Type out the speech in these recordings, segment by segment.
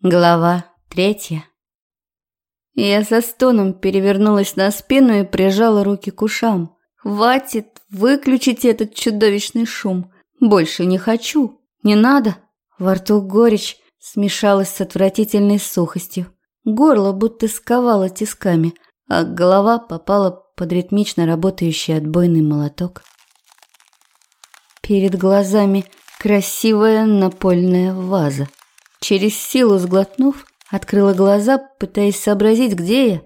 Глава третья. Я со стоном перевернулась на спину и прижала руки к ушам. «Хватит! Выключите этот чудовищный шум! Больше не хочу! Не надо!» Во рту горечь смешалась с отвратительной сухостью. Горло будто сковало тисками, а голова попала под ритмично работающий отбойный молоток. Перед глазами красивая напольная ваза – Через силу сглотнув, открыла глаза, пытаясь сообразить, где я,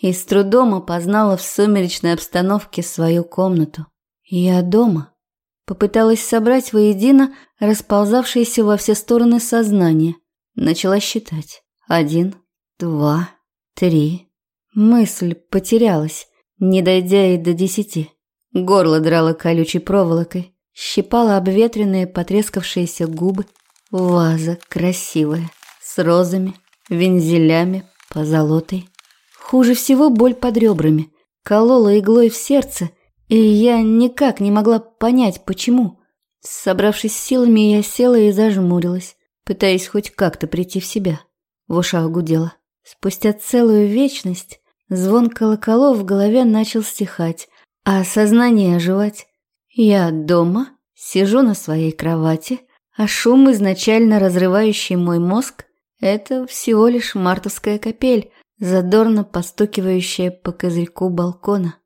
и с трудом опознала в сумеречной обстановке свою комнату. Я дома. Попыталась собрать воедино расползавшееся во все стороны сознание. Начала считать. Один, два, три. Мысль потерялась, не дойдя и до десяти. Горло драло колючей проволокой, щипало обветренные потрескавшиеся губы, Ваза красивая, с розами, вензелями, позолотой. Хуже всего боль под ребрами. Колола иглой в сердце, и я никак не могла понять, почему. Собравшись силами, я села и зажмурилась, пытаясь хоть как-то прийти в себя. В ушах гудело. Спустя целую вечность звон колоколов в голове начал стихать, а сознание оживать. Я дома, сижу на своей кровати, а шум, изначально разрывающий мой мозг, это всего лишь мартовская капель, задорно постукивающая по козырьку балкона.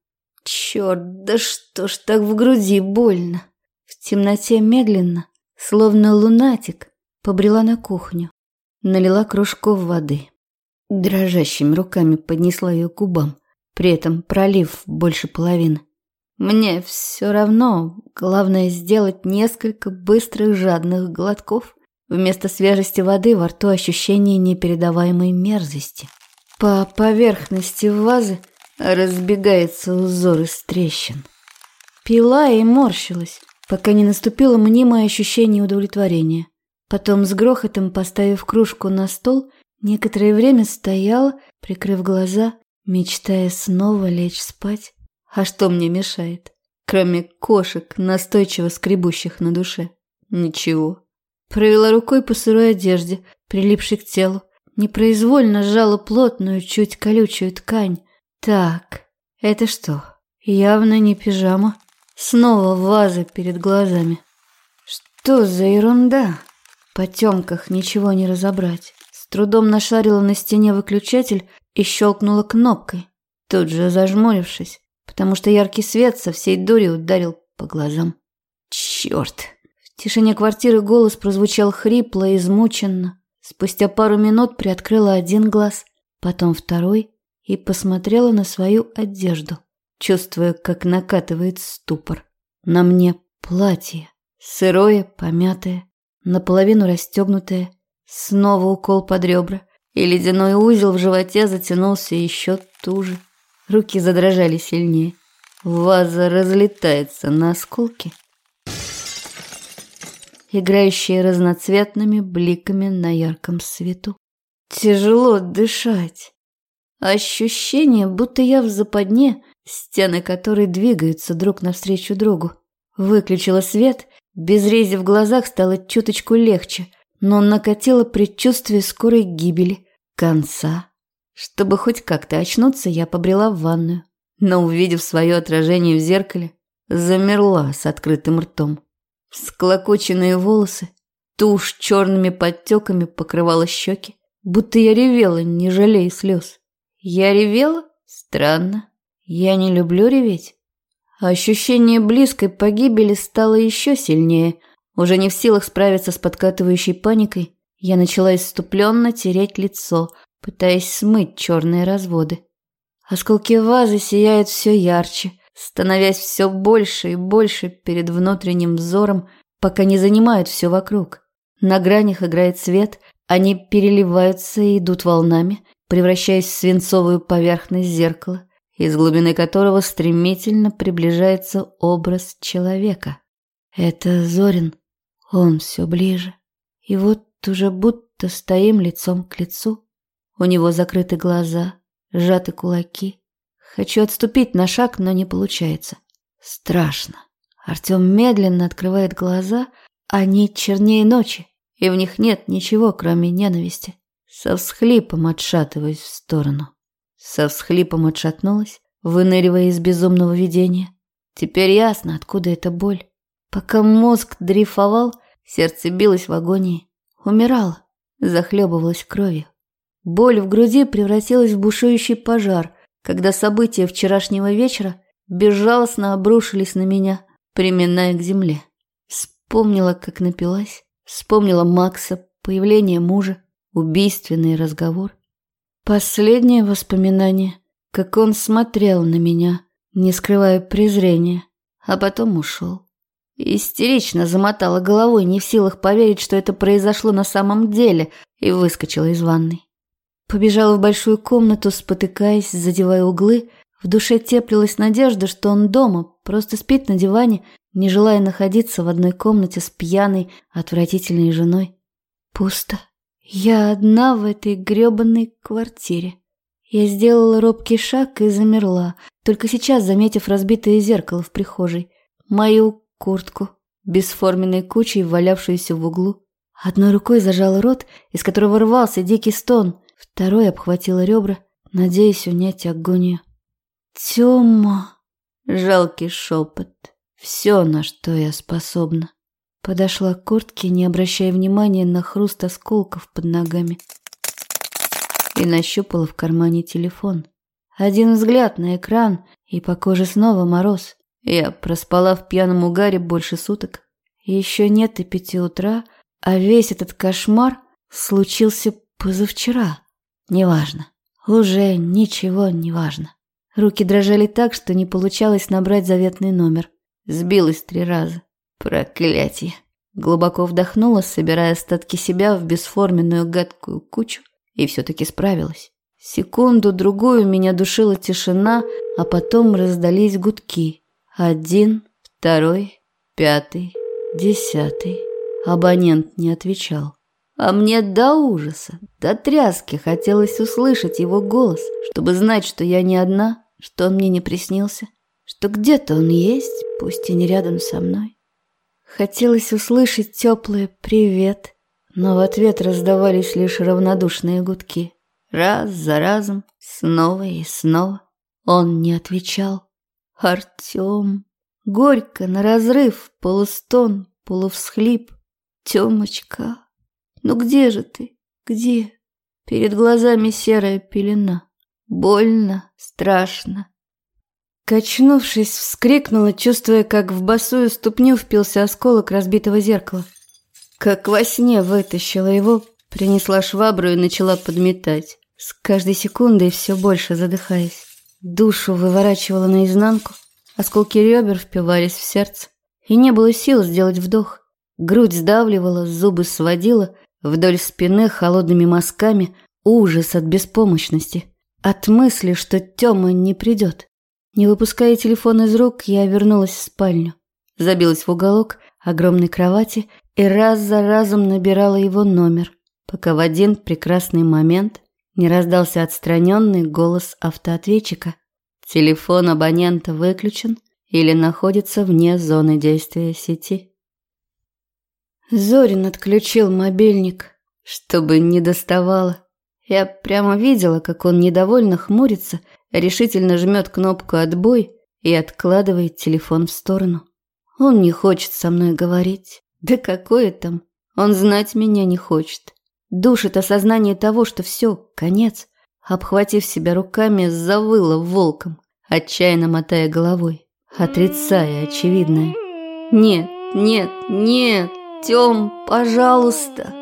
Черт, да что ж так в груди больно. В темноте медленно, словно лунатик, побрела на кухню. Налила кружку воды. Дрожащими руками поднесла ее к губам, при этом пролив больше половины. Мне все равно, главное сделать несколько быстрых жадных глотков. Вместо свежести воды во рту ощущение непередаваемой мерзости. По поверхности вазы разбегается узор из трещин. Пила и морщилась, пока не наступило мнимое ощущение удовлетворения. Потом с грохотом, поставив кружку на стол, некоторое время стояла, прикрыв глаза, мечтая снова лечь спать. А что мне мешает? Кроме кошек, настойчиво скребущих на душе. Ничего. Провела рукой по сырой одежде, прилипшей к телу. Непроизвольно сжала плотную, чуть колючую ткань. Так, это что? Явно не пижама. Снова ваза перед глазами. Что за ерунда? В потемках ничего не разобрать. С трудом нашарила на стене выключатель и щелкнула кнопкой. Тут же зажмурившись, потому что яркий свет со всей дури ударил по глазам. Черт! В тишине квартиры голос прозвучал хрипло измученно. Спустя пару минут приоткрыла один глаз, потом второй и посмотрела на свою одежду, чувствуя, как накатывает ступор. На мне платье, сырое, помятое, наполовину расстегнутое, снова укол под ребра, и ледяной узел в животе затянулся еще туже. Руки задрожали сильнее. Ваза разлетается на осколки, играющие разноцветными бликами на ярком свету. Тяжело дышать. Ощущение, будто я в западне, стены которой двигаются друг навстречу другу. Выключила свет, без рези в глазах стало чуточку легче, но накатило предчувствие скорой гибели, конца. Чтобы хоть как-то очнуться, я побрела в ванную, но, увидев свое отражение в зеркале, замерла с открытым ртом. Склокоченные волосы, тушь черными подтеками покрывала щеки, будто я ревела, не жалея слез. Я ревела? Странно. Я не люблю реветь. Ощущение близкой погибели стало еще сильнее. Уже не в силах справиться с подкатывающей паникой, я начала иступленно тереть лицо – пытаясь смыть черные разводы. Осколки вазы сияют все ярче, становясь все больше и больше перед внутренним взором, пока не занимают все вокруг. На гранях играет свет, они переливаются и идут волнами, превращаясь в свинцовую поверхность зеркала, из глубины которого стремительно приближается образ человека. Это Зорин, он все ближе. И вот уже будто стоим лицом к лицу. У него закрыты глаза, сжаты кулаки. Хочу отступить на шаг, но не получается. Страшно. Артем медленно открывает глаза, они чернее ночи, и в них нет ничего, кроме ненависти. Со всхлипом отшатываясь в сторону. Со всхлипом отшатнулась, выныривая из безумного видения. Теперь ясно, откуда эта боль. Пока мозг дрейфовал, сердце билось в агонии. Умирало, захлебывалось кровью. Боль в груди превратилась в бушующий пожар, когда события вчерашнего вечера безжалостно обрушились на меня, приминая к земле. Вспомнила, как напилась, вспомнила Макса, появление мужа, убийственный разговор. Последнее воспоминание, как он смотрел на меня, не скрывая презрения, а потом ушел. Истерично замотала головой, не в силах поверить, что это произошло на самом деле, и выскочила из ванной. Побежала в большую комнату, спотыкаясь, задевая углы. В душе теплилась надежда, что он дома, просто спит на диване, не желая находиться в одной комнате с пьяной, отвратительной женой. Пусто. Я одна в этой грёбаной квартире. Я сделала робкий шаг и замерла, только сейчас заметив разбитое зеркало в прихожей. Мою куртку, бесформенной кучей, валявшуюся в углу. Одной рукой зажала рот, из которого рвался дикий стон, второй обхватила ребра, надеясь унять агонию. «Тёма!» — жалкий шепот. Все, на что я способна. Подошла к куртке, не обращая внимания на хруст осколков под ногами. И нащупала в кармане телефон. Один взгляд на экран, и по коже снова мороз. Я проспала в пьяном угаре больше суток. Еще нет и пяти утра, а весь этот кошмар случился позавчера. Неважно. Уже ничего не важно. Руки дрожали так, что не получалось набрать заветный номер. Сбилась три раза. Проклятие. Глубоко вдохнула, собирая остатки себя в бесформенную гадкую кучу, и все-таки справилась. Секунду-другую меня душила тишина, а потом раздались гудки. Один, второй, пятый, десятый. Абонент не отвечал. А мне до ужаса, до тряски хотелось услышать его голос, чтобы знать, что я не одна, что он мне не приснился, что где-то он есть, пусть и не рядом со мной. Хотелось услышать теплый «привет», но в ответ раздавались лишь равнодушные гудки. Раз за разом, снова и снова. Он не отвечал. «Артем!» Горько, на разрыв, полустон, полувсхлип. «Темочка, ну где же ты? Где?» Перед глазами серая пелена. Больно, страшно, Качнувшись, вскрикнула, чувствуя, как в босую ступню впился осколок разбитого зеркала. Как во сне вытащила его, принесла швабру и начала подметать, с каждой секундой все больше задыхаясь. Душу выворачивала наизнанку, осколки ребер впивались в сердце, и не было сил сделать вдох. Грудь сдавливала, зубы сводила, вдоль спины холодными мазками ужас от беспомощности, от мысли, что Тёма не придет. Не выпуская телефон из рук, я вернулась в спальню. Забилась в уголок огромной кровати и раз за разом набирала его номер, пока в один прекрасный момент не раздался отстраненный голос автоответчика. Телефон абонента выключен или находится вне зоны действия сети. Зорин отключил мобильник, чтобы не доставало. Я прямо видела, как он недовольно хмурится решительно жмет кнопку «Отбой» и откладывает телефон в сторону. Он не хочет со мной говорить. Да какое там? Он знать меня не хочет. Душит осознание того, что все, конец. Обхватив себя руками, завыла волком, отчаянно мотая головой, отрицая очевидное. «Нет, нет, нет, Тём, пожалуйста!»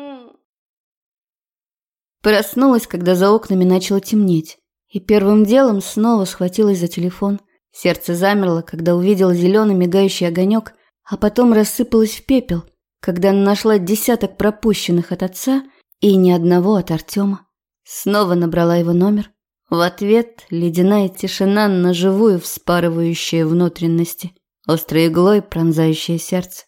Проснулась, когда за окнами начало темнеть. И первым делом снова схватилась за телефон. Сердце замерло, когда увидела зеленый мигающий огонек, а потом рассыпалось в пепел, когда нашла десяток пропущенных от отца и ни одного от Артема. Снова набрала его номер. В ответ ледяная тишина на живую вспарывающая внутренности, острой иглой пронзающее сердце.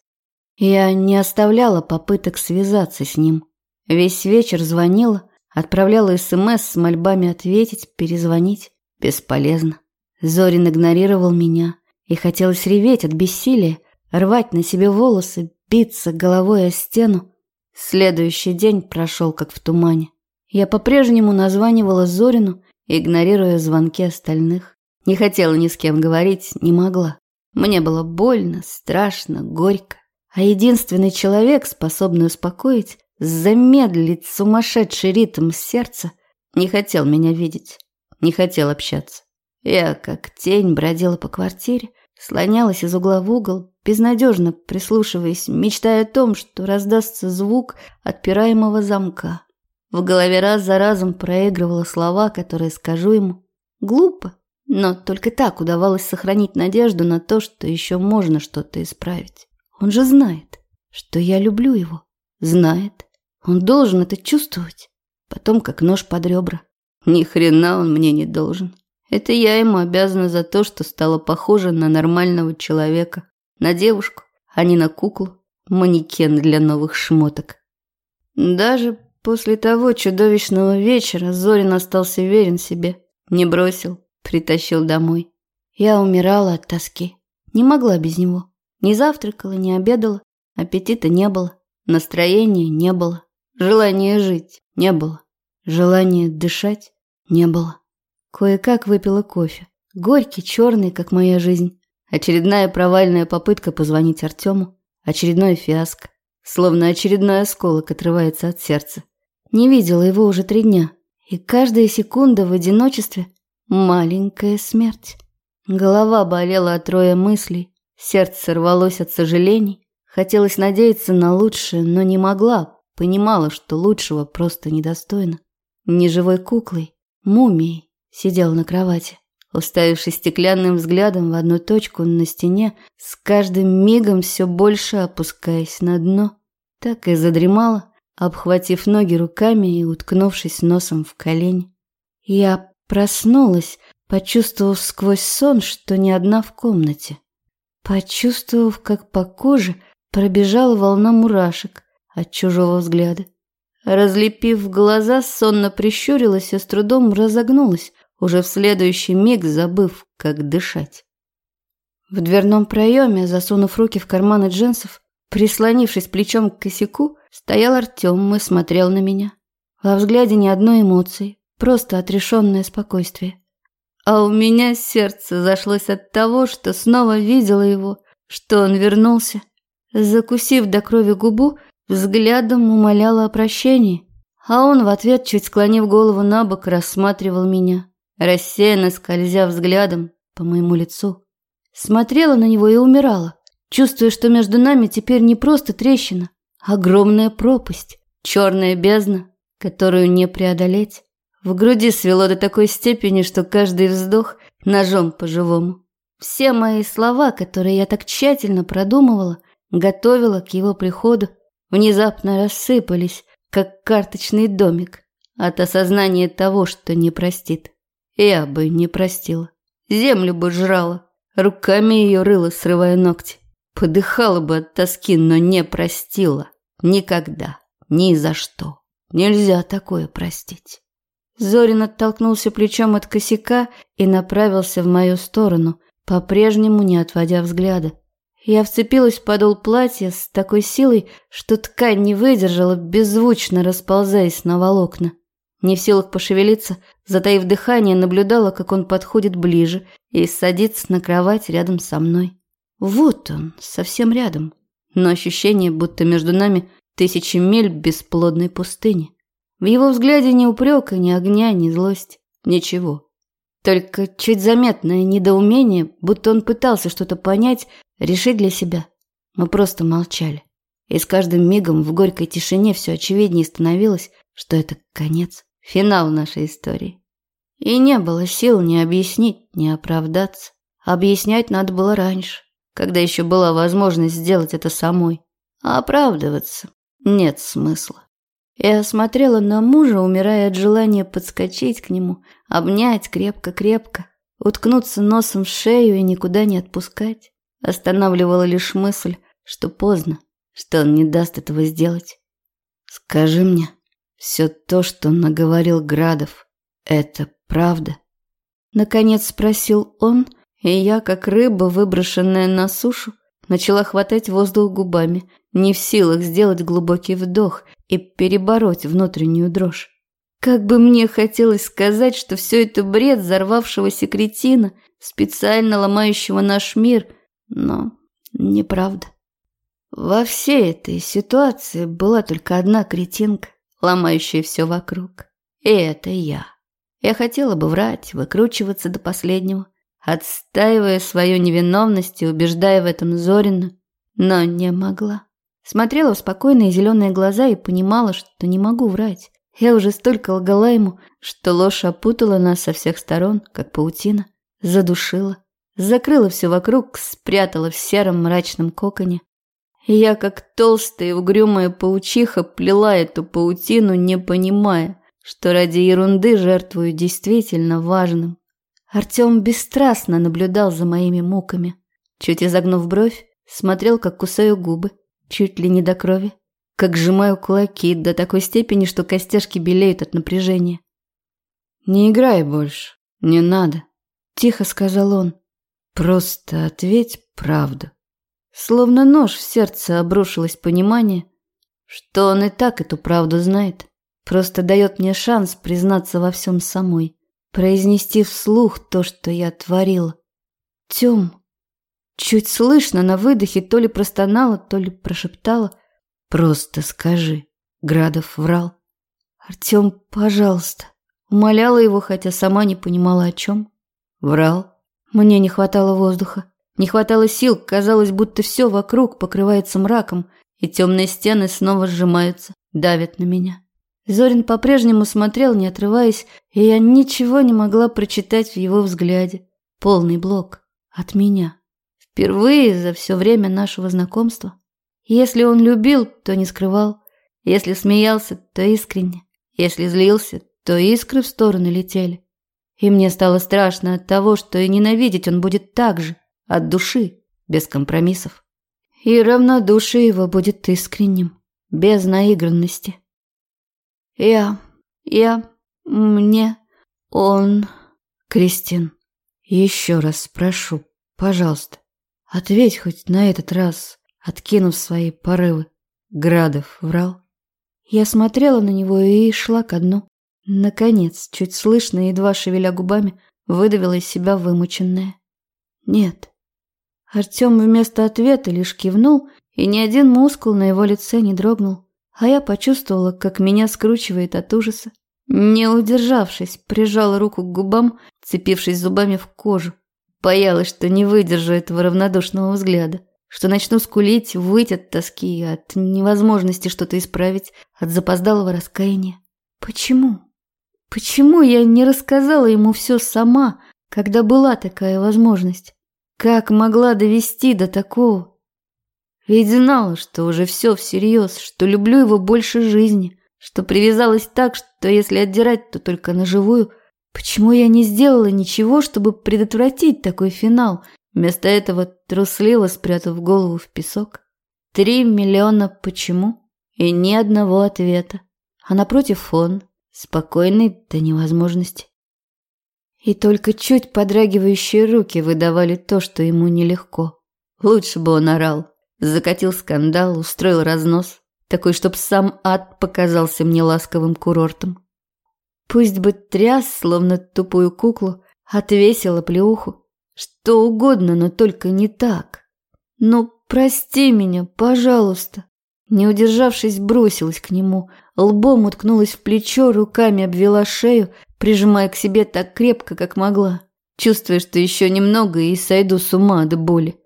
Я не оставляла попыток связаться с ним. Весь вечер звонила, Отправляла СМС с мольбами ответить, перезвонить. Бесполезно. Зорин игнорировал меня, и хотелось реветь от бессилия, рвать на себе волосы, биться головой о стену. Следующий день прошел как в тумане. Я по-прежнему названивала Зорину, игнорируя звонки остальных. Не хотела ни с кем говорить, не могла. Мне было больно, страшно, горько. А единственный человек, способный успокоить, замедлить сумасшедший ритм сердца, не хотел меня видеть, не хотел общаться. Я, как тень, бродила по квартире, слонялась из угла в угол, безнадежно прислушиваясь, мечтая о том, что раздастся звук отпираемого замка. В голове раз за разом проигрывала слова, которые скажу ему. Глупо, но только так удавалось сохранить надежду на то, что еще можно что-то исправить. Он же знает, что я люблю его. Знает. Он должен это чувствовать. Потом как нож под ребра. Ни хрена он мне не должен. Это я ему обязана за то, что стала похожа на нормального человека. На девушку, а не на куклу. Манекен для новых шмоток. Даже после того чудовищного вечера Зорин остался верен себе. Не бросил, притащил домой. Я умирала от тоски. Не могла без него. Не завтракала, не обедала. Аппетита не было. Настроения не было. Желания жить не было. Желания дышать не было. Кое-как выпила кофе. Горький, черный, как моя жизнь. Очередная провальная попытка позвонить Артему. Очередной фиаско. Словно очередной осколок отрывается от сердца. Не видела его уже три дня. И каждая секунда в одиночестве – маленькая смерть. Голова болела от роя мыслей. Сердце рвалось от сожалений. Хотелось надеяться на лучшее, но не могла. Понимала, что лучшего просто недостойно. Неживой куклой, мумией, сидела на кровати, уставившись стеклянным взглядом в одну точку на стене, с каждым мигом все больше опускаясь на дно. Так и задремала, обхватив ноги руками и уткнувшись носом в колени. Я проснулась, почувствовав сквозь сон, что не одна в комнате почувствовав, как по коже пробежала волна мурашек от чужого взгляда. Разлепив глаза, сонно прищурилась и с трудом разогнулась, уже в следующий миг забыв, как дышать. В дверном проеме, засунув руки в карманы джинсов, прислонившись плечом к косяку, стоял Артем и смотрел на меня. Во взгляде ни одной эмоции, просто отрешенное спокойствие. А у меня сердце зашлось от того, что снова видела его, что он вернулся. Закусив до крови губу, взглядом умоляла о прощении, а он в ответ, чуть склонив голову на бок, рассматривал меня, рассеянно скользя взглядом по моему лицу. Смотрела на него и умирала, чувствуя, что между нами теперь не просто трещина, а огромная пропасть, черная бездна, которую не преодолеть. В груди свело до такой степени, что каждый вздох ножом по-живому. Все мои слова, которые я так тщательно продумывала, готовила к его приходу, внезапно рассыпались, как карточный домик, от осознания того, что не простит. Я бы не простила. Землю бы жрала, руками ее рыла, срывая ногти. Подыхала бы от тоски, но не простила. Никогда. Ни за что. Нельзя такое простить. Зорин оттолкнулся плечом от косяка и направился в мою сторону, по-прежнему не отводя взгляда. Я вцепилась в подол платья с такой силой, что ткань не выдержала, беззвучно расползаясь на волокна. Не в силах пошевелиться, затаив дыхание, наблюдала, как он подходит ближе и садится на кровать рядом со мной. Вот он, совсем рядом, но ощущение, будто между нами тысячи миль бесплодной пустыни. В его взгляде ни упрека, ни огня, ни злость, ничего. Только чуть заметное недоумение, будто он пытался что-то понять, решить для себя. Мы просто молчали. И с каждым мигом в горькой тишине все очевиднее становилось, что это конец, финал нашей истории. И не было сил ни объяснить, ни оправдаться. Объяснять надо было раньше, когда еще была возможность сделать это самой. А оправдываться нет смысла. Я смотрела на мужа, умирая от желания подскочить к нему, обнять крепко-крепко, уткнуться носом в шею и никуда не отпускать. Останавливала лишь мысль, что поздно, что он не даст этого сделать. «Скажи мне, все то, что наговорил Градов, это правда?» Наконец спросил он, и я, как рыба, выброшенная на сушу, начала хватать воздух губами, не в силах сделать глубокий вдох и перебороть внутреннюю дрожь. Как бы мне хотелось сказать, что все это бред взорвавшегося кретина, специально ломающего наш мир, но неправда. Во всей этой ситуации была только одна кретинка, ломающая все вокруг. И это я. Я хотела бы врать, выкручиваться до последнего, отстаивая свою невиновность и убеждая в этом Зорина, но не могла. Смотрела в спокойные зеленые глаза и понимала, что не могу врать. Я уже столько лгала ему, что ложь опутала нас со всех сторон, как паутина, задушила, закрыла все вокруг, спрятала в сером мрачном коконе. И я, как толстая и угрюмая паучиха, плела эту паутину, не понимая, что ради ерунды жертвую действительно важным. Артем бесстрастно наблюдал за моими муками. Чуть изогнув бровь, смотрел, как кусаю губы, чуть ли не до крови, как сжимаю кулаки до такой степени, что костяшки белеют от напряжения. «Не играй больше, не надо», – тихо сказал он. «Просто ответь правду». Словно нож в сердце обрушилось понимание, что он и так эту правду знает. Просто дает мне шанс признаться во всем самой, произнести вслух то, что я творила. Тем, чуть слышно на выдохе то ли простонала, то ли прошептала. «Просто скажи». Градов врал. «Артем, пожалуйста». Умоляла его, хотя сама не понимала о чем. Врал. Мне не хватало воздуха. Не хватало сил, казалось, будто все вокруг покрывается мраком, и темные стены снова сжимаются, давят на меня. Зорин по-прежнему смотрел, не отрываясь, и я ничего не могла прочитать в его взгляде. Полный блок. От меня. Впервые за все время нашего знакомства. Если он любил, то не скрывал. Если смеялся, то искренне. Если злился, то искры в стороны летели. И мне стало страшно от того, что и ненавидеть он будет так же, от души, без компромиссов. И равнодушие его будет искренним, без наигранности. Я... я... мне... он... Кристин, еще раз прошу, пожалуйста, ответь хоть на этот раз, откинув свои порывы. Градов врал. Я смотрела на него и шла ко дну. Наконец, чуть слышно, едва шевеля губами, выдавила из себя вымученное. Нет. Артем вместо ответа лишь кивнул, и ни один мускул на его лице не дрогнул а я почувствовала, как меня скручивает от ужаса. Не удержавшись, прижала руку к губам, цепившись зубами в кожу. Боялась, что не выдержу этого равнодушного взгляда, что начну скулить, выть от тоски, от невозможности что-то исправить, от запоздалого раскаяния. Почему? Почему я не рассказала ему все сама, когда была такая возможность? Как могла довести до такого? Ведь знала, что уже все всерьез, что люблю его больше жизни, что привязалась так, что если отдирать, то только на живую. Почему я не сделала ничего, чтобы предотвратить такой финал? Вместо этого трусливо спрятав голову в песок. Три миллиона почему? И ни одного ответа. А напротив он, спокойный до невозможности. И только чуть подрагивающие руки выдавали то, что ему нелегко. Лучше бы он орал. Закатил скандал, устроил разнос, такой, чтоб сам ад показался мне ласковым курортом. Пусть бы тряс, словно тупую куклу, отвесила плеуху. Что угодно, но только не так. Ну, прости меня, пожалуйста. Не удержавшись, бросилась к нему, лбом уткнулась в плечо, руками обвела шею, прижимая к себе так крепко, как могла, чувствуя, что еще немного и сойду с ума до боли.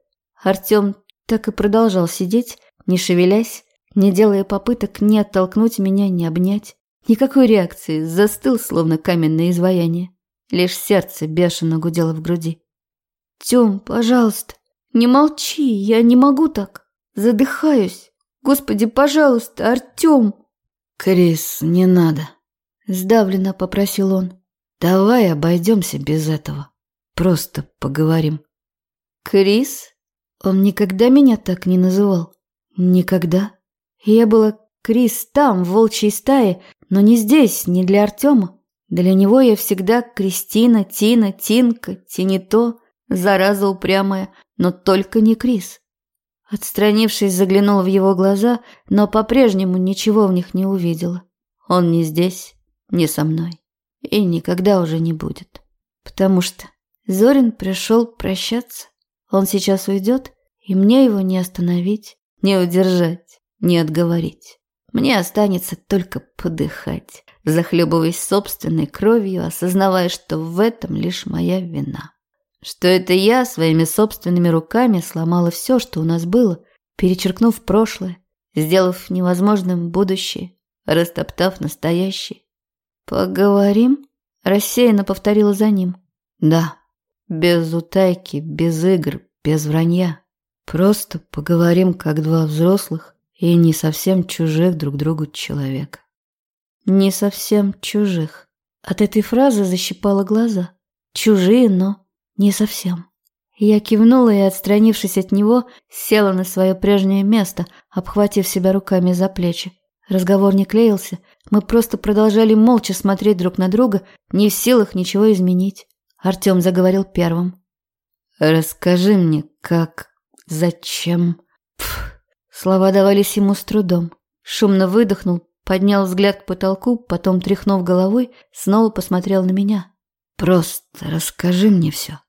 Артем так и продолжал сидеть, не шевелясь, не делая попыток ни оттолкнуть меня, ни обнять. Никакой реакции, застыл, словно каменное изваяние. Лишь сердце бешено гудело в груди. «Тём, пожалуйста, не молчи, я не могу так. Задыхаюсь. Господи, пожалуйста, Артём!» «Крис, не надо», — сдавленно попросил он. «Давай обойдемся без этого. Просто поговорим». «Крис?» Он никогда меня так не называл. Никогда. Я была Крис там, в волчьей стае, но не здесь, не для Артема. Для него я всегда Кристина, Тина, Тинка, Тинито, зараза упрямая, но только не Крис. Отстранившись, заглянула в его глаза, но по-прежнему ничего в них не увидела. Он не здесь, Не со мной. И никогда уже не будет. Потому что Зорин пришел прощаться. Он сейчас уйдет, и мне его не остановить, не удержать, не отговорить. Мне останется только подыхать, захлебываясь собственной кровью, осознавая, что в этом лишь моя вина. Что это я своими собственными руками сломала все, что у нас было, перечеркнув прошлое, сделав невозможным будущее, растоптав настоящее. «Поговорим?» – рассеянно повторила за ним. «Да, без утайки, без игр, без вранья. Просто поговорим, как два взрослых и не совсем чужих друг другу человека». «Не совсем чужих». От этой фразы защипала глаза. «Чужие, но не совсем». Я кивнула и, отстранившись от него, села на свое прежнее место, обхватив себя руками за плечи. Разговор не клеился, мы просто продолжали молча смотреть друг на друга, не в силах ничего изменить. Артем заговорил первым. «Расскажи мне, как... зачем...» Слова давались ему с трудом. Шумно выдохнул, поднял взгляд к потолку, потом, тряхнув головой, снова посмотрел на меня. «Просто расскажи мне все».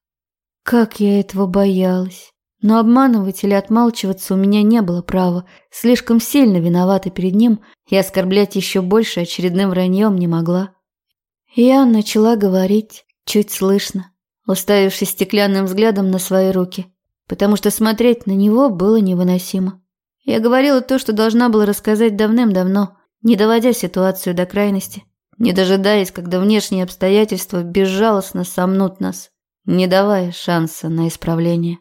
Как я этого боялась. Но обманывать или отмалчиваться у меня не было права. Слишком сильно виновата перед ним, и оскорблять еще больше очередным враньем не могла. Я начала говорить, чуть слышно, уставившись стеклянным взглядом на свои руки, потому что смотреть на него было невыносимо. Я говорила то, что должна была рассказать давным-давно, не доводя ситуацию до крайности, не дожидаясь, когда внешние обстоятельства безжалостно сомнут нас, не давая шанса на исправление.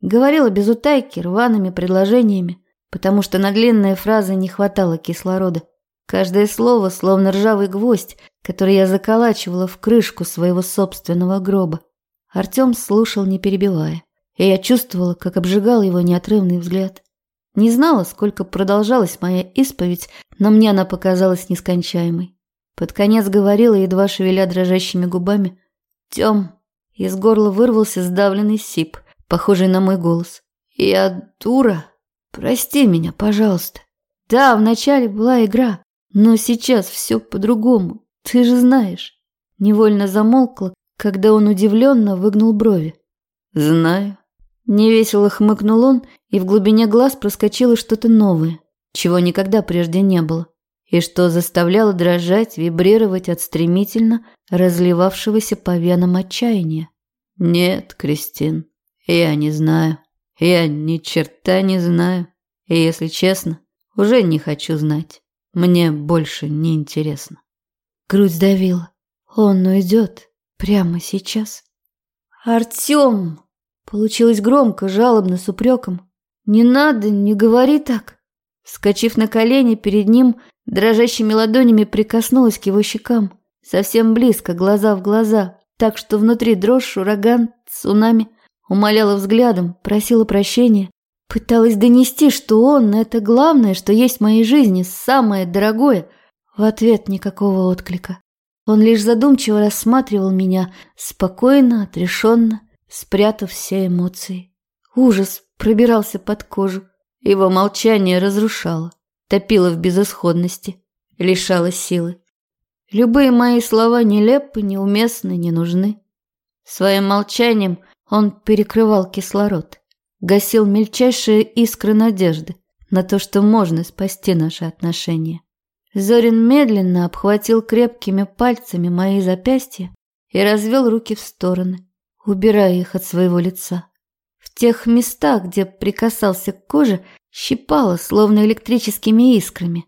Говорила без утайки, рваными предложениями, потому что на длинные фразы не хватало кислорода. Каждое слово словно ржавый гвоздь, который я заколачивала в крышку своего собственного гроба. Артем слушал, не перебивая, и я чувствовала, как обжигал его неотрывный взгляд. Не знала, сколько продолжалась моя исповедь, но мне она показалась нескончаемой. Под конец говорила, едва шевеля дрожащими губами. «Тем!» Из горла вырвался сдавленный сип, похожий на мой голос. «Я дура!» Прости меня, пожалуйста. Да, вначале была игра, но сейчас все по-другому. Ты же знаешь. Невольно замолкла, когда он удивленно выгнул брови. Знаю. Невесело хмыкнул он, и в глубине глаз проскочило что-то новое, чего никогда прежде не было, и что заставляло дрожать, вибрировать от стремительно разливавшегося по венам отчаяния. Нет, Кристин, я не знаю. Я ни черта не знаю. И, если честно, уже не хочу знать. Мне больше не интересно. Грудь сдавила. Он уйдет прямо сейчас. Артем! Получилось громко, жалобно, с упреком. Не надо, не говори так. Скочив на колени перед ним, дрожащими ладонями прикоснулась к его щекам. Совсем близко, глаза в глаза, так что внутри дрожь, ураган, цунами. Умоляла взглядом, просила прощения. Пыталась донести, что он – это главное, что есть в моей жизни, самое дорогое. В ответ никакого отклика. Он лишь задумчиво рассматривал меня, спокойно, отрешенно, спрятав все эмоции. Ужас пробирался под кожу. Его молчание разрушало, топило в безысходности, лишало силы. Любые мои слова нелепы, неуместны, не нужны. Своим молчанием он перекрывал кислород, гасил мельчайшие искры надежды на то, что можно спасти наши отношения. Зорин медленно обхватил крепкими пальцами мои запястья и развел руки в стороны, убирая их от своего лица. В тех местах, где прикасался к коже, щипало, словно электрическими искрами.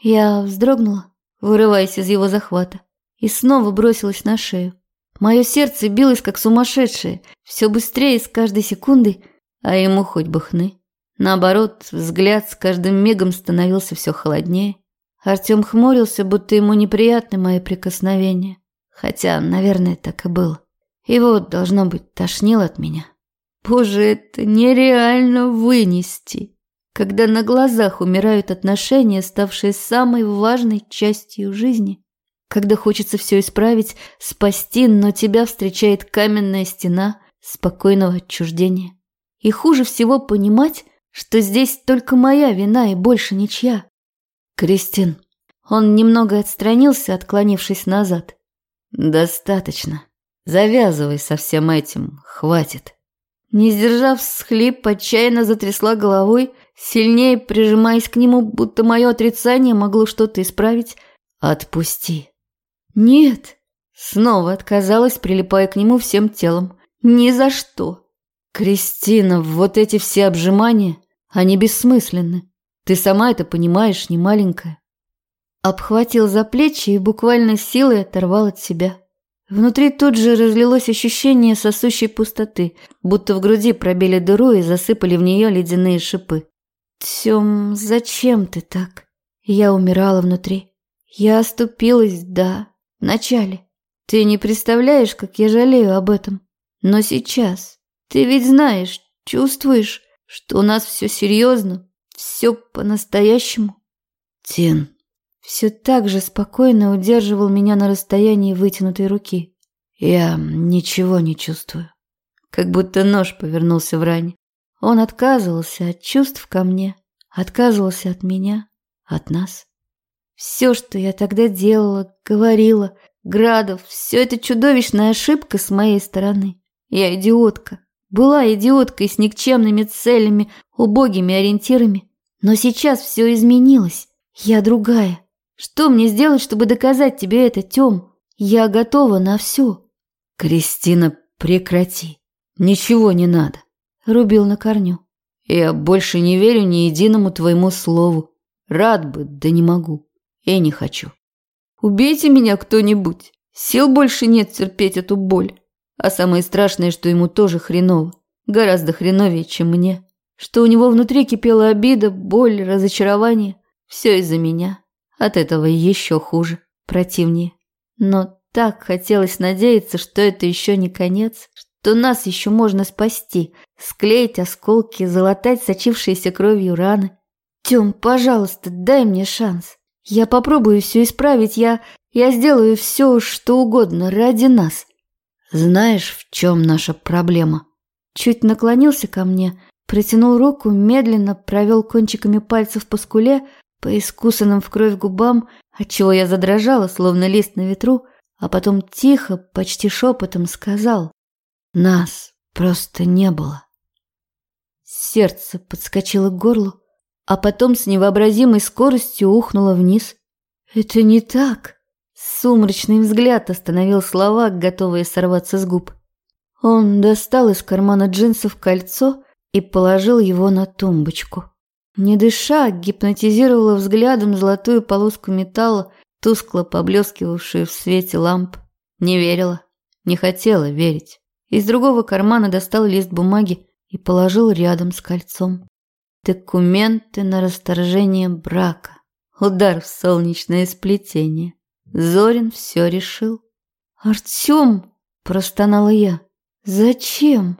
Я вздрогнула, вырываясь из его захвата, и снова бросилась на шею. Мое сердце билось как сумасшедшее, все быстрее с каждой секундой, а ему хоть бы хны. Наоборот, взгляд с каждым мигом становился все холоднее. Артем хмурился, будто ему неприятны мои прикосновения. Хотя, наверное, так и было. Его, должно быть, тошнило от меня. Боже, это нереально вынести. Когда на глазах умирают отношения, ставшие самой важной частью жизни когда хочется все исправить, спасти, но тебя встречает каменная стена спокойного отчуждения. И хуже всего понимать, что здесь только моя вина и больше ничья. Кристин. Он немного отстранился, отклонившись назад. «Достаточно. Завязывай со всем этим. Хватит». Не сдержав схлип, отчаянно затрясла головой, сильнее прижимаясь к нему, будто мое отрицание могло что-то исправить. «Отпусти». «Нет». Снова отказалась, прилипая к нему всем телом. «Ни за что». «Кристина, вот эти все обжимания, они бессмысленны. Ты сама это понимаешь, не маленькая». Обхватил за плечи и буквально силой оторвал от себя. Внутри тут же разлилось ощущение сосущей пустоты, будто в груди пробили дыру и засыпали в нее ледяные шипы. «Тем, зачем ты так?» Я умирала внутри. Я оступилась, да, вначале. Ты не представляешь, как я жалею об этом. Но сейчас ты ведь знаешь, чувствуешь, что у нас все серьезно, все по-настоящему. Тин, все так же спокойно удерживал меня на расстоянии вытянутой руки. Я ничего не чувствую. Как будто нож повернулся в ране. Он отказывался от чувств ко мне, отказывался от меня, от нас. Все, что я тогда делала, говорила, Градов, все это чудовищная ошибка с моей стороны. Я идиотка. Была идиоткой с никчемными целями, убогими ориентирами. Но сейчас все изменилось. Я другая. Что мне сделать, чтобы доказать тебе это, Тём? Я готова на все. Кристина, прекрати. Ничего не надо. Рубил на корню. Я больше не верю ни единому твоему слову. Рад бы, да не могу. И не хочу. Убейте меня кто-нибудь. Сил больше нет терпеть эту боль. А самое страшное, что ему тоже хреново. Гораздо хреновее, чем мне. Что у него внутри кипела обида, боль, разочарование. Все из-за меня. От этого еще хуже, противнее. Но так хотелось надеяться, что это еще не конец, что нас еще можно спасти, склеить осколки, залатать сочившиеся кровью раны. Тем, пожалуйста, дай мне шанс. Я попробую все исправить, я... я сделаю все, что угодно ради нас. Знаешь, в чем наша проблема? Чуть наклонился ко мне, протянул руку, медленно провел кончиками пальцев по скуле, по искусанным в кровь губам, отчего я задрожала, словно лист на ветру, а потом тихо, почти шепотом сказал «Нас просто не было». Сердце подскочило к горлу, а потом с невообразимой скоростью ухнуло вниз. «Это не так!» Сумрачный взгляд остановил слова, готовые сорваться с губ. Он достал из кармана джинсов кольцо и положил его на тумбочку. Не дыша, гипнотизировала взглядом золотую полоску металла, тускло поблескивавшую в свете ламп. Не верила, не хотела верить. Из другого кармана достал лист бумаги и положил рядом с кольцом. Документы на расторжение брака. Удар в солнечное сплетение. Зорин все решил. «Артем!» – простонала я. «Зачем?»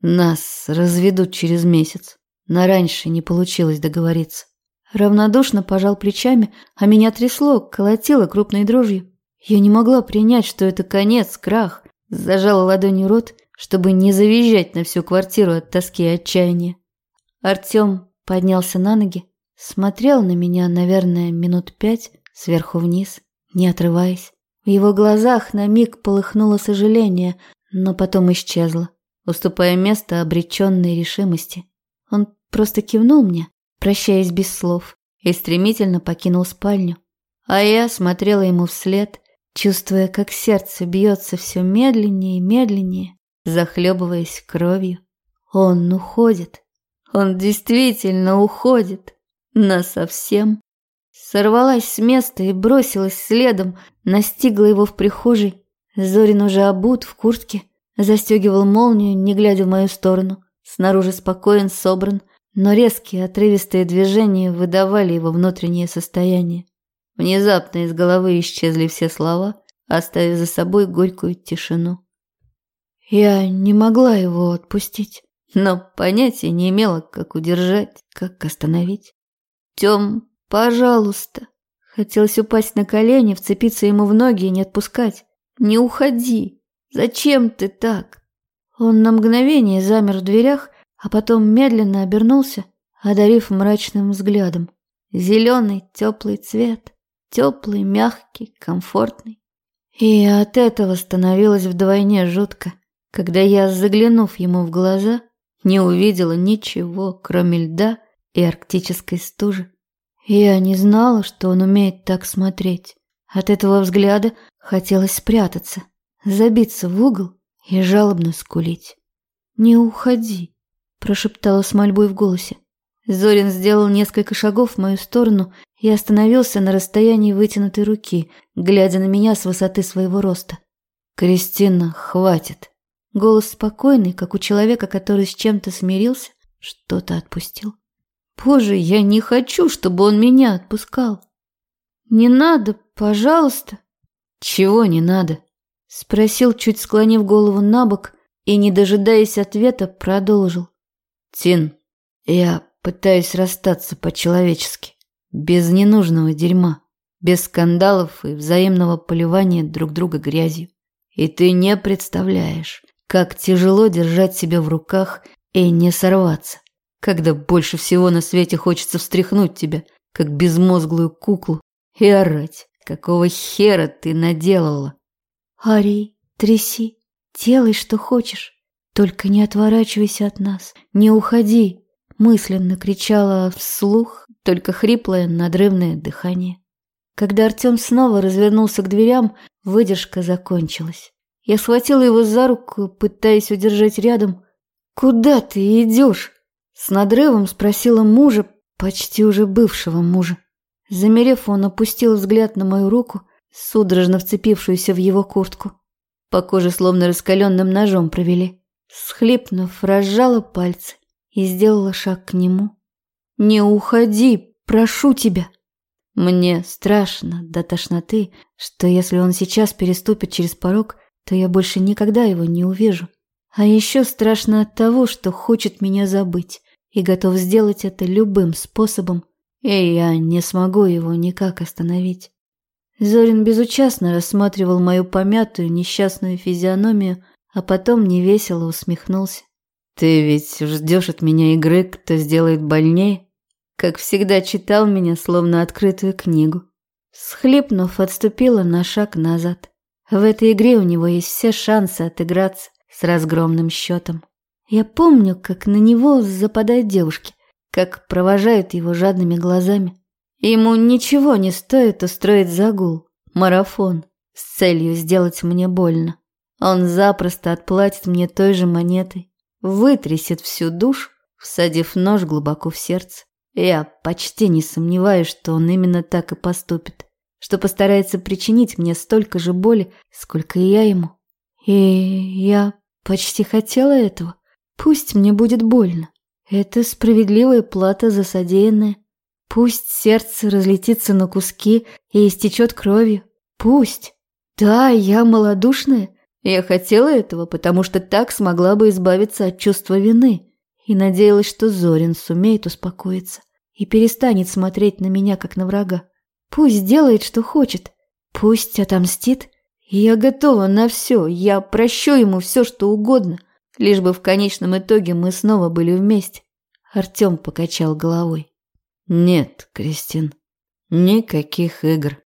«Нас разведут через месяц. На раньше не получилось договориться. Равнодушно пожал плечами, а меня трясло, колотило крупной дрожью. Я не могла принять, что это конец, крах. Зажала ладонью рот, чтобы не завизжать на всю квартиру от тоски и отчаяния. Артем поднялся на ноги, смотрел на меня, наверное, минут пять, сверху вниз, не отрываясь. В его глазах на миг полыхнуло сожаление, но потом исчезло, уступая место обреченной решимости. Просто кивнул мне, прощаясь без слов, и стремительно покинул спальню. А я смотрела ему вслед, чувствуя, как сердце бьется все медленнее и медленнее, захлебываясь кровью. Он уходит. Он действительно уходит. Насовсем. Сорвалась с места и бросилась следом, настигла его в прихожей. Зорин уже обут в куртке, застегивал молнию, не глядя в мою сторону. Снаружи спокоен, собран, но резкие отрывистые движения выдавали его внутреннее состояние. Внезапно из головы исчезли все слова, оставив за собой горькую тишину. Я не могла его отпустить, но понятия не имела, как удержать, как остановить. «Тем, пожалуйста!» Хотелось упасть на колени, вцепиться ему в ноги и не отпускать. «Не уходи! Зачем ты так?» Он на мгновение замер в дверях, а потом медленно обернулся, одарив мрачным взглядом. Зеленый теплый цвет, теплый, мягкий, комфортный. И от этого становилось вдвойне жутко, когда я, заглянув ему в глаза, не увидела ничего, кроме льда и арктической стужи. Я не знала, что он умеет так смотреть. От этого взгляда хотелось спрятаться, забиться в угол и жалобно скулить. «Не уходи», – прошептала с мольбой в голосе. Зорин сделал несколько шагов в мою сторону и остановился на расстоянии вытянутой руки, глядя на меня с высоты своего роста. «Кристина, хватит!» Голос спокойный, как у человека, который с чем-то смирился, что-то отпустил. «Боже, я не хочу, чтобы он меня отпускал!» «Не надо, пожалуйста!» «Чего не надо?» Спросил, чуть склонив голову на бок, и, не дожидаясь ответа, продолжил. «Тин, я пытаюсь расстаться по-человечески, без ненужного дерьма, без скандалов и взаимного поливания друг друга грязью. И ты не представляешь, как тяжело держать себя в руках и не сорваться, когда больше всего на свете хочется встряхнуть тебя, как безмозглую куклу, и орать, какого хера ты наделала. Ари, тряси, делай, что хочешь. Только не отворачивайся от нас, не уходи, мысленно кричала вслух, только хриплое, надрывное дыхание. Когда Артем снова развернулся к дверям, выдержка закончилась. Я схватила его за руку, пытаясь удержать рядом. «Куда ты идешь?» С надрывом спросила мужа, почти уже бывшего мужа. Замерев, он опустил взгляд на мою руку, судорожно вцепившуюся в его куртку. По коже словно раскаленным ножом провели. Схлипнув, разжала пальцы и сделала шаг к нему. «Не уходи, прошу тебя!» Мне страшно до тошноты, что если он сейчас переступит через порог, то я больше никогда его не увижу. А еще страшно от того, что хочет меня забыть и готов сделать это любым способом, и я не смогу его никак остановить. Зорин безучастно рассматривал мою помятую несчастную физиономию, а потом невесело усмехнулся. «Ты ведь ждешь от меня игры, кто сделает больнее?» Как всегда читал меня, словно открытую книгу. Схлипнув, отступила на шаг назад. В этой игре у него есть все шансы отыграться с разгромным счетом. Я помню, как на него западают девушки, как провожают его жадными глазами. Ему ничего не стоит устроить загул, марафон, с целью сделать мне больно. Он запросто отплатит мне той же монетой, вытрясет всю душу, всадив нож глубоко в сердце. Я почти не сомневаюсь, что он именно так и поступит, что постарается причинить мне столько же боли, сколько и я ему. И я почти хотела этого. Пусть мне будет больно. Это справедливая плата за содеянное. Пусть сердце разлетится на куски и истечет кровью. Пусть. Да, я малодушная. Я хотела этого, потому что так смогла бы избавиться от чувства вины. И надеялась, что Зорин сумеет успокоиться и перестанет смотреть на меня, как на врага. Пусть делает, что хочет. Пусть отомстит. Я готова на все. Я прощу ему все, что угодно. Лишь бы в конечном итоге мы снова были вместе. Артем покачал головой. Нет, Кристин, никаких игр.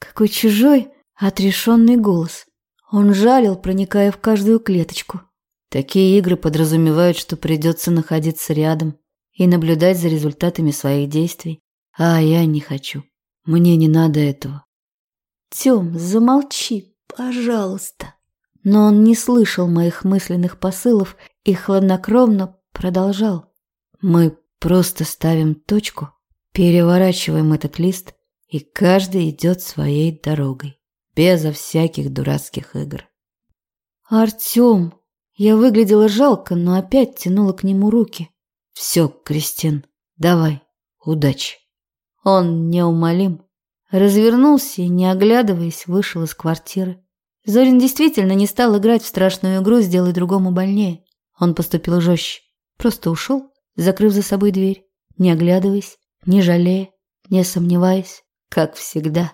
Какой чужой, отрешенный голос. Он жалил, проникая в каждую клеточку. Такие игры подразумевают, что придется находиться рядом и наблюдать за результатами своих действий. А я не хочу. Мне не надо этого. Тём, замолчи, пожалуйста но он не слышал моих мысленных посылов и хладнокровно продолжал. Мы просто ставим точку, переворачиваем этот лист, и каждый идет своей дорогой, безо всяких дурацких игр. Артем, я выглядела жалко, но опять тянула к нему руки. Все, Кристин, давай, удачи. Он неумолим. Развернулся и, не оглядываясь, вышел из квартиры. Зорин действительно не стал играть в страшную игру «Сделай другому больнее». Он поступил жестче. Просто ушел, закрыв за собой дверь, не оглядываясь, не жалея, не сомневаясь, как всегда.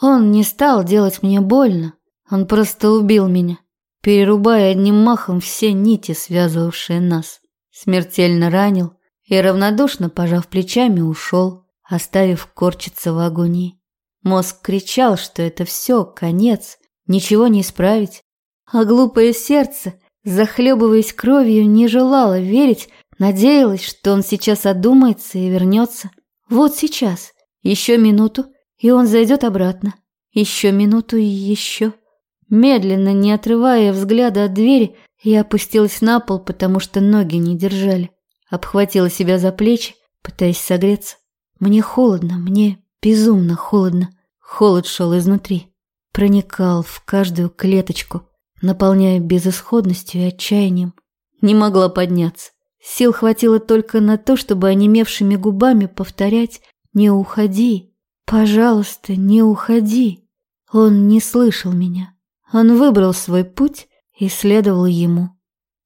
Он не стал делать мне больно, он просто убил меня, перерубая одним махом все нити, связывавшие нас. Смертельно ранил и равнодушно, пожав плечами, ушел, оставив корчиться в агонии. Мозг кричал, что это все, конец, ничего не исправить. А глупое сердце, захлебываясь кровью, не желало верить, надеялось, что он сейчас одумается и вернется. Вот сейчас, еще минуту, и он зайдет обратно. Еще минуту и еще. Медленно, не отрывая взгляда от двери, я опустилась на пол, потому что ноги не держали. Обхватила себя за плечи, пытаясь согреться. Мне холодно, мне безумно холодно. Холод шел изнутри, проникал в каждую клеточку, наполняя безысходностью и отчаянием. Не могла подняться. Сил хватило только на то, чтобы онемевшими губами повторять «Не уходи, пожалуйста, не уходи». Он не слышал меня. Он выбрал свой путь и следовал ему.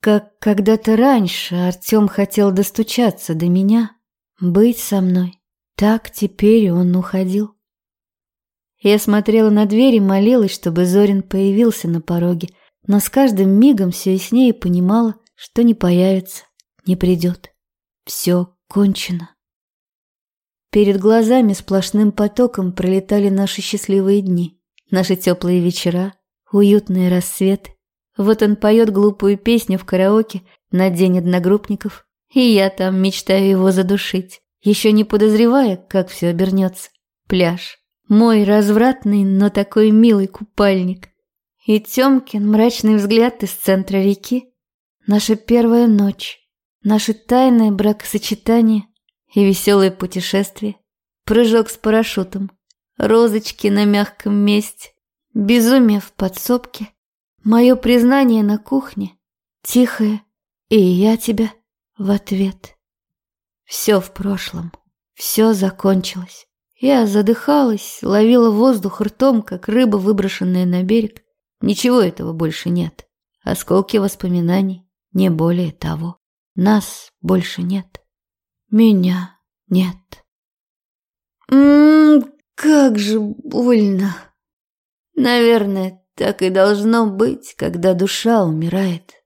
Как когда-то раньше Артем хотел достучаться до меня, быть со мной. Так теперь он уходил. Я смотрела на дверь и молилась, чтобы Зорин появился на пороге, но с каждым мигом все яснее понимала, что не появится, не придет. Все кончено. Перед глазами сплошным потоком пролетали наши счастливые дни, наши теплые вечера, уютные рассветы. Вот он поет глупую песню в караоке на день одногруппников, и я там мечтаю его задушить, еще не подозревая, как все обернется. Пляж. Мой развратный, но такой милый купальник. И Тёмкин мрачный взгляд из центра реки. Наша первая ночь. Наше тайное бракосочетание и веселое путешествие. Прыжок с парашютом. Розочки на мягком месте. Безумие в подсобке. Мое признание на кухне. Тихое. И я тебя в ответ. Все в прошлом. Все закончилось. Я задыхалась, ловила воздух ртом, как рыба, выброшенная на берег. Ничего этого больше нет. Осколки воспоминаний, не более того. Нас больше нет. Меня нет. Ммм, как же больно. Наверное, так и должно быть, когда душа умирает.